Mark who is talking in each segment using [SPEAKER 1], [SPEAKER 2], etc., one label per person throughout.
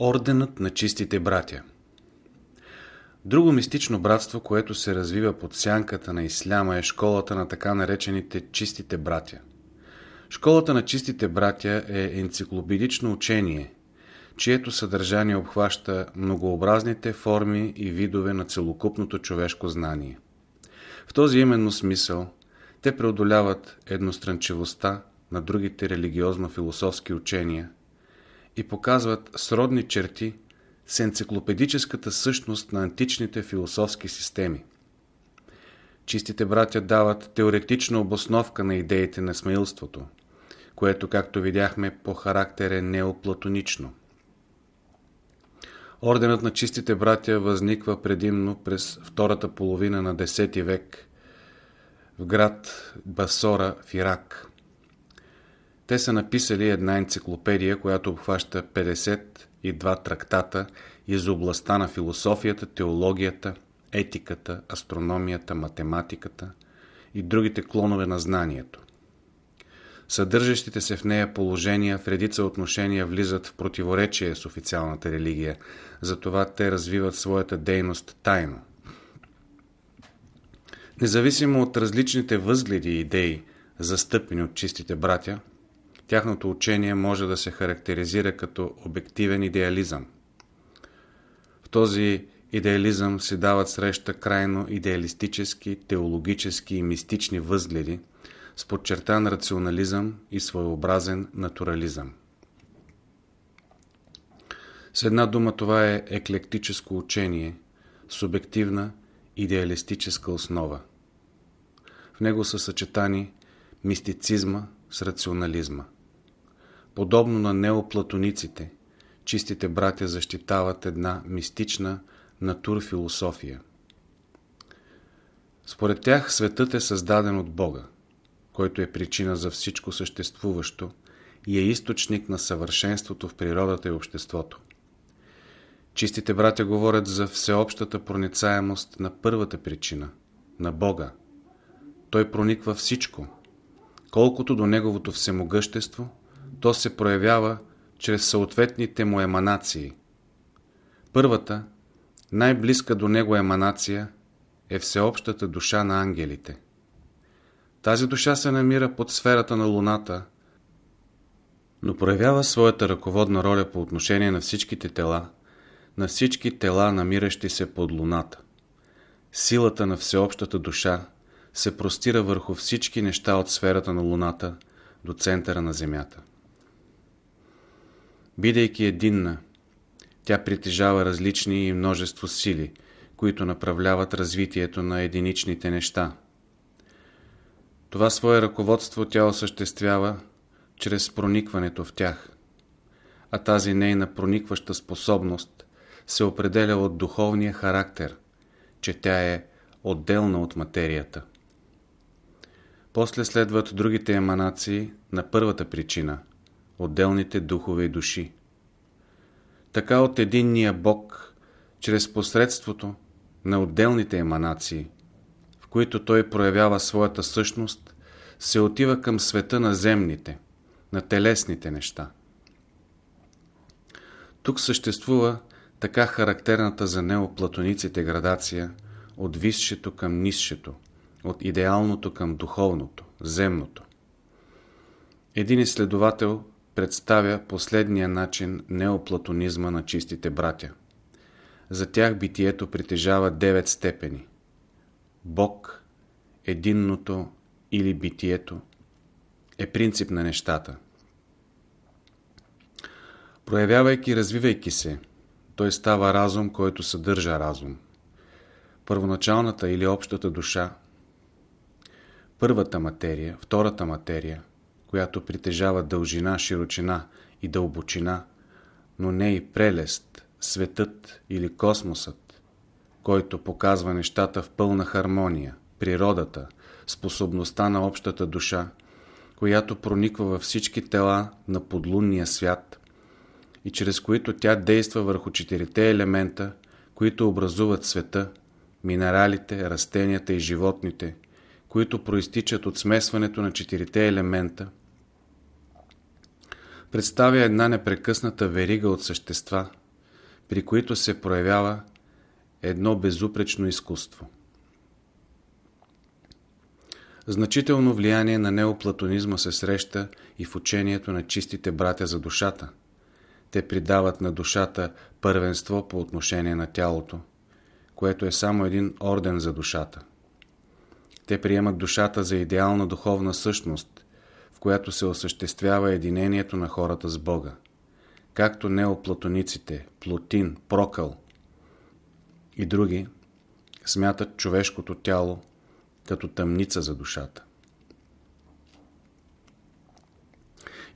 [SPEAKER 1] Орденът на чистите братя Друго мистично братство, което се развива под сянката на исляма е школата на така наречените чистите братя. Школата на чистите братя е енциклопедично учение, чието съдържание обхваща многообразните форми и видове на целокупното човешко знание. В този именно смисъл те преодоляват едностранчивостта на другите религиозно-философски учения и показват сродни черти с енциклопедическата същност на античните философски системи. Чистите братя дават теоретична обосновка на идеите на смаилството, което, както видяхме, по характер е неоплатонично. Орденът на чистите братя възниква предимно през втората половина на X век в град Басора в Ирак. Те са написали една енциклопедия, която обхваща 52 трактата из областта на философията, теологията, етиката, астрономията, математиката и другите клонове на знанието. Съдържащите се в нея положения в редица отношения влизат в противоречие с официалната религия, затова те развиват своята дейност тайно. Независимо от различните възгледи и идеи, застъпени от чистите братя, тяхното учение може да се характеризира като обективен идеализъм. В този идеализъм се дават среща крайно идеалистически, теологически и мистични възгледи с подчертан рационализъм и своеобразен натурализъм. С една дума това е еклектическо учение, субективна идеалистическа основа. В него са съчетани мистицизма с рационализма. Подобно на неоплатониците, чистите братя защитават една мистична натурфилософия. Според тях светът е създаден от Бога, който е причина за всичко съществуващо и е източник на съвършенството в природата и обществото. Чистите братя говорят за всеобщата проницаемост на първата причина, на Бога. Той прониква всичко. Колкото до Неговото всемогъщество, то се проявява чрез съответните му еманации. Първата, най-близка до него еманация е всеобщата душа на ангелите. Тази душа се намира под сферата на Луната, но проявява своята ръководна роля по отношение на всичките тела, на всички тела, намиращи се под Луната. Силата на всеобщата душа се простира върху всички неща от сферата на Луната до центъра на Земята. Бидейки единна, тя притежава различни и множество сили, които направляват развитието на единичните неща. Това свое ръководство тя осъществява чрез проникването в тях, а тази нейна проникваща способност се определя от духовния характер, че тя е отделна от материята. После следват другите еманации на първата причина – отделните духове и души. Така от единния Бог, чрез посредството на отделните еманации, в които Той проявява своята същност, се отива към света на земните, на телесните неща. Тук съществува така характерната за неоплатониците градация от висшето към нисшето, от идеалното към духовното, земното. Един изследовател представя последния начин неоплатонизма на чистите братя. За тях битието притежава девет степени. Бог, единното или битието е принцип на нещата. Проявявайки и развивайки се, той става разум, който съдържа разум. Първоначалната или общата душа, първата материя, втората материя, която притежава дължина, широчина и дълбочина, но не и прелест, светът или космосът, който показва нещата в пълна хармония, природата, способността на общата душа, която прониква във всички тела на подлунния свят и чрез които тя действа върху четирите елемента, които образуват света, минералите, растенията и животните, които проистичат от смесването на четирите елемента, представя една непрекъсната верига от същества, при които се проявява едно безупречно изкуство. Значително влияние на неоплатонизма се среща и в учението на чистите братя за душата. Те придават на душата първенство по отношение на тялото, което е само един орден за душата. Те приемат душата за идеална духовна същност, в която се осъществява единението на хората с Бога. Както неоплатониците, Плотин, Прокъл и други смятат човешкото тяло като тъмница за душата.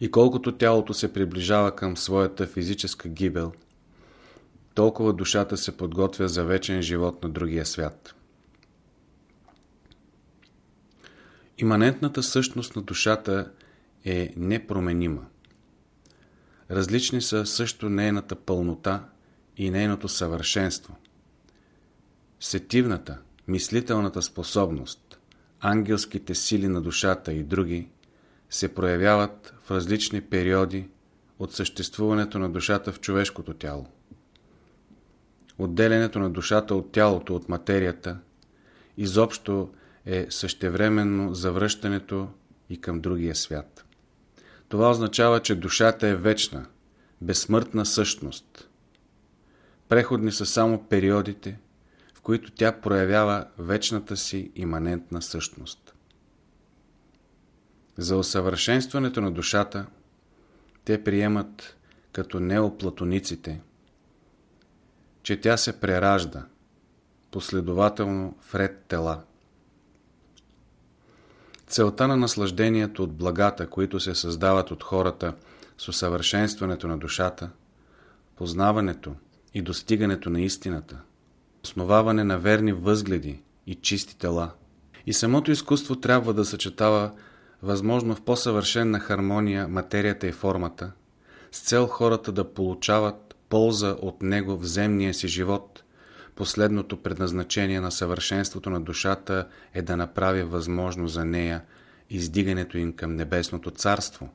[SPEAKER 1] И колкото тялото се приближава към своята физическа гибел, толкова душата се подготвя за вечен живот на другия свят. Иманентната същност на душата е непроменима. Различни са също нейната пълнота и нейното съвършенство. Сетивната, мислителната способност, ангелските сили на душата и други се проявяват в различни периоди от съществуването на душата в човешкото тяло. Отделянето на душата от тялото, от материята, изобщо е същевременно завръщането и към другия свят. Това означава, че душата е вечна, безсмъртна същност. Преходни са само периодите, в които тя проявява вечната си иманентна същност. За усъвършенстването на душата те приемат като неоплатониците, че тя се преражда последователно в ред тела. Целта на наслаждението от благата, които се създават от хората с усъвършенстването на душата, познаването и достигането на истината, основаване на верни възгледи и чисти тела. И самото изкуство трябва да съчетава възможно в по-съвършенна хармония материята и формата, с цел хората да получават полза от него в земния си живот. Последното предназначение на съвършенството на душата е да направи възможно за нея издигането им към небесното царство.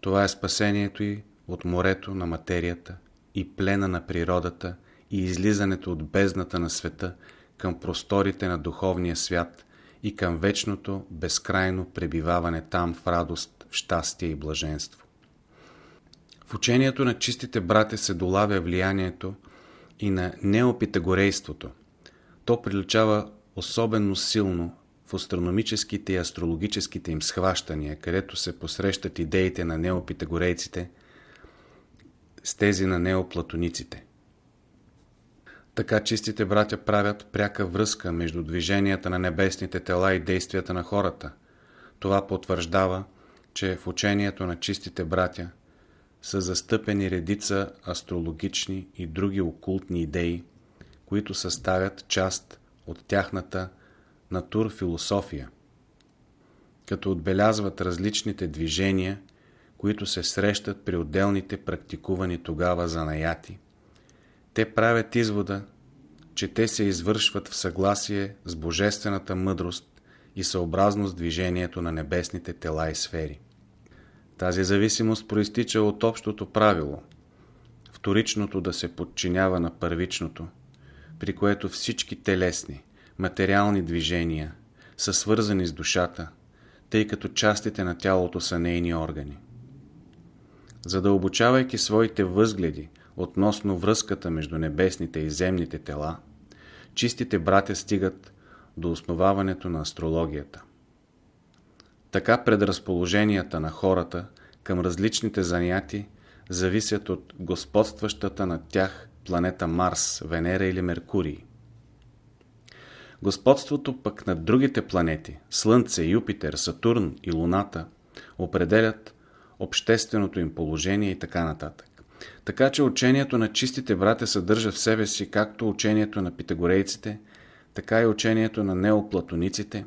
[SPEAKER 1] Това е спасението й от морето на материята и плена на природата и излизането от бездната на света към просторите на духовния свят и към вечното, безкрайно пребиваване там в радост, в щастие и блаженство. В учението на чистите брате се долавя влиянието и на неопитагорейството. То приличава особено силно в астрономическите и астрологическите им схващания, където се посрещат идеите на неопитагорейците с тези на неоплатониците. Така чистите братя правят пряка връзка между движенията на небесните тела и действията на хората. Това потвърждава, че в учението на чистите братя са застъпени редица астрологични и други окултни идеи, които съставят част от тяхната натурфилософия, като отбелязват различните движения, които се срещат при отделните практикувани тогава занаяти – те правят извода, че те се извършват в съгласие с божествената мъдрост и съобразно с движението на небесните тела и сфери. Тази зависимост проистича от общото правило – вторичното да се подчинява на първичното, при което всички телесни, материални движения са свързани с душата, тъй като частите на тялото са нейни органи. За да обучавайки своите възгледи относно връзката между небесните и земните тела, чистите братя стигат до основаването на астрологията. Така предразположенията на хората към различните заняти зависят от господстващата на тях планета Марс, Венера или Меркурий. Господството пък на другите планети, Слънце, Юпитер, Сатурн и Луната, определят общественото им положение и така нататък. Така че учението на чистите братя съдържа в себе си както учението на питагорейците, така и учението на неоплатониците,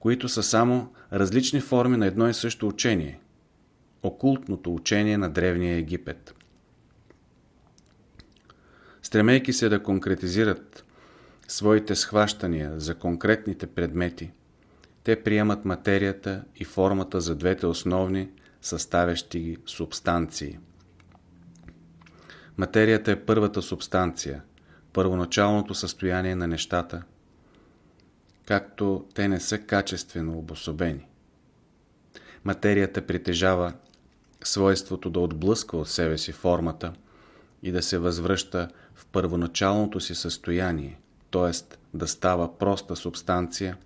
[SPEAKER 1] които са само различни форми на едно и също учение – окултното учение на Древния Египет. Стремейки се да конкретизират своите схващания за конкретните предмети, те приемат материята и формата за двете основни съставящи ги субстанции – Материята е първата субстанция, първоначалното състояние на нещата, както те не са качествено обособени. Материята притежава свойството да отблъсква от себе си формата и да се възвръща в първоначалното си състояние, т.е. да става проста субстанция,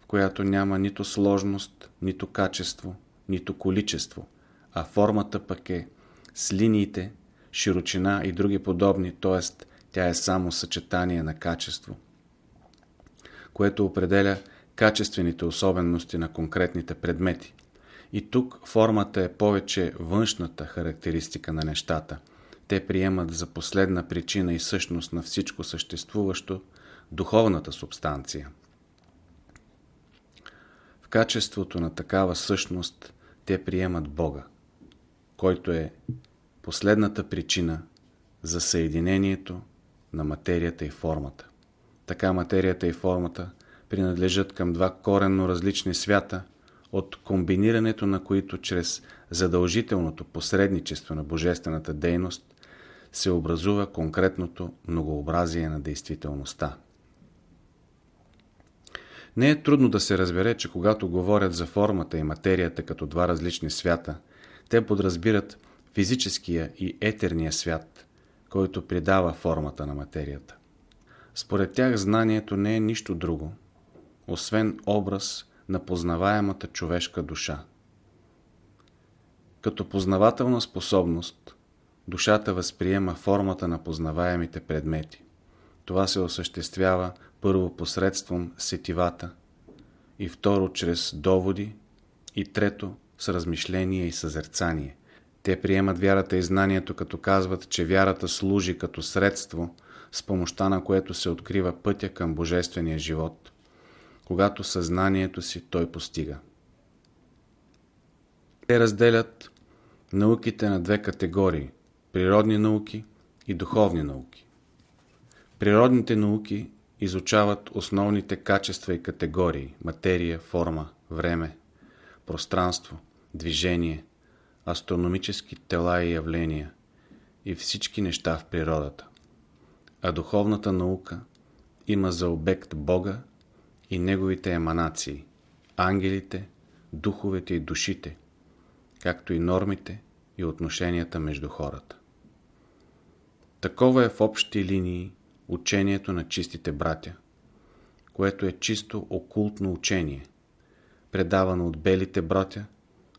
[SPEAKER 1] в която няма нито сложност, нито качество, нито количество, а формата пък е с линиите, широчина и други подобни, т.е. тя е само съчетание на качество, което определя качествените особености на конкретните предмети. И тук формата е повече външната характеристика на нещата. Те приемат за последна причина и същност на всичко съществуващо духовната субстанция. В качеството на такава същност те приемат Бога, който е последната причина за съединението на материята и формата. Така материята и формата принадлежат към два коренно различни свята, от комбинирането на които чрез задължителното посредничество на божествената дейност се образува конкретното многообразие на действителността. Не е трудно да се разбере, че когато говорят за формата и материята като два различни свята, те подразбират физическия и етерния свят, който придава формата на материята. Според тях знанието не е нищо друго, освен образ на познаваемата човешка душа. Като познавателна способност, душата възприема формата на познаваемите предмети. Това се осъществява първо посредством сетивата, и второ чрез доводи, и трето с размишление и съзерцание. Те приемат вярата и знанието, като казват, че вярата служи като средство, с помощта на което се открива пътя към божествения живот, когато съзнанието си той постига. Те разделят науките на две категории – природни науки и духовни науки. Природните науки изучават основните качества и категории – материя, форма, време, пространство, движение, астрономически тела и явления и всички неща в природата. А духовната наука има за обект Бога и Неговите еманации, ангелите, духовете и душите, както и нормите и отношенията между хората. Такова е в общи линии учението на чистите братя, което е чисто окултно учение, предавано от белите братя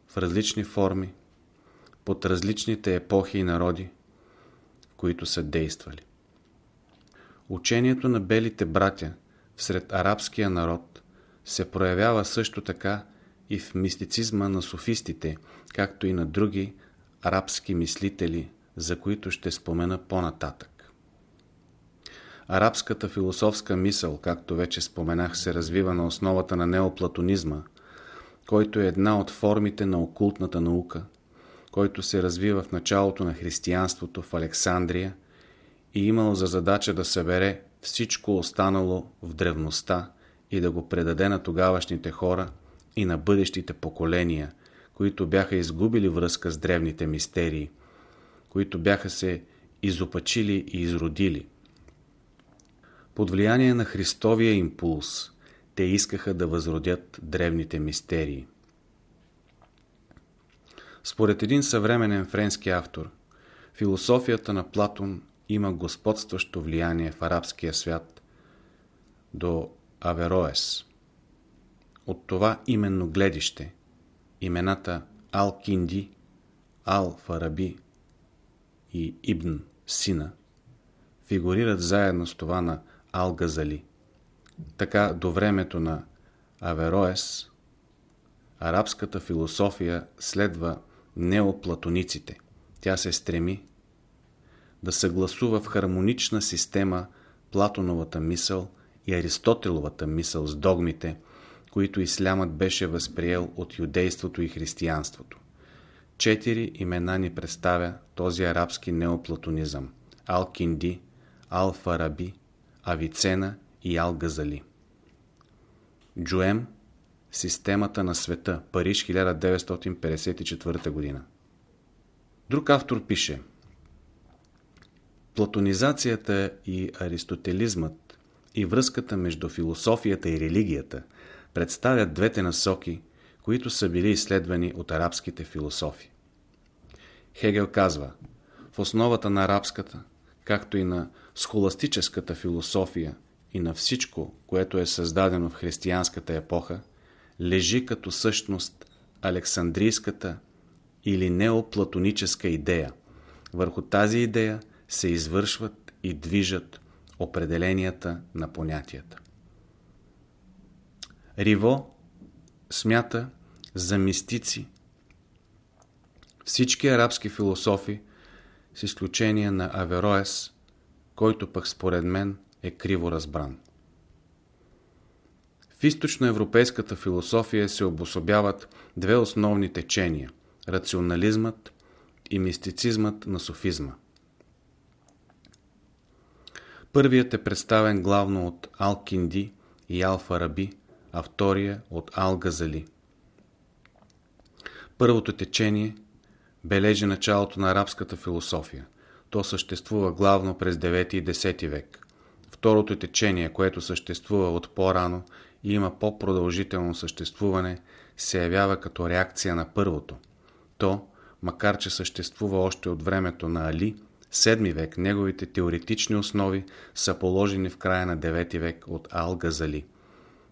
[SPEAKER 1] в различни форми, под различните епохи и народи, които са действали. Учението на белите братя всред арабския народ се проявява също така и в мистицизма на софистите, както и на други арабски мислители, за които ще спомена по-нататък. Арабската философска мисъл, както вече споменах, се развива на основата на неоплатонизма, който е една от формите на окултната наука, който се развива в началото на християнството в Александрия и имал за задача да събере всичко останало в древността и да го предаде на тогавашните хора и на бъдещите поколения, които бяха изгубили връзка с древните мистерии, които бяха се изопачили и изродили – под влияние на Христовия импулс, те искаха да възродят древните мистерии. Според един съвременен френски автор, философията на Платон има господстващо влияние в арабския свят до Авероес. От това именно гледище имената Ал-Кинди, Ал-Фараби и Ибн Сина фигурират заедно с това на Ал-Газали. Така до времето на Авероес арабската философия следва неоплатониците. Тя се стреми да съгласува в хармонична система Платоновата мисъл и Аристотеловата мисъл с догмите, които ислямът беше възприел от юдейството и християнството. Четири имена ни представя този арабски неоплатонизъм – Ал-Кинди, Ал-Фараби, Авицена и Ал-Газали. Джуем Системата на света Париж 1954 година Друг автор пише Платонизацията и аристотелизмът и връзката между философията и религията представят двете насоки, които са били изследвани от арабските философи. Хегел казва, в основата на арабската, както и на схоластическата философия и на всичко, което е създадено в християнската епоха, лежи като същност Александрийската или неоплатоническа идея. Върху тази идея се извършват и движат определенията на понятията. Риво смята за мистици всички арабски философи, с изключение на Авероес, който пък според мен е криво разбран. В източноевропейската философия се обособяват две основни течения – рационализмът и мистицизмът на софизма. Първият е представен главно от Ал-Кинди и Ал-Фараби, а втория от Ал-Газали. Първото течение бележи началото на арабската философия. То съществува главно през 9 и 10 век. Второто течение, което съществува от по-рано и има по-продължително съществуване, се явява като реакция на първото. То, макар че съществува още от времето на Али, 7 век, неговите теоретични основи са положени в края на 9 век от Ал-Газали.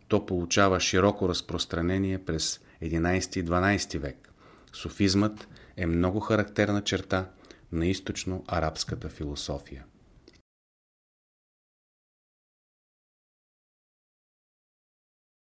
[SPEAKER 1] То получава широко разпространение през 11 и 12 век. Софизмът е много характерна черта на източно-арабската философия.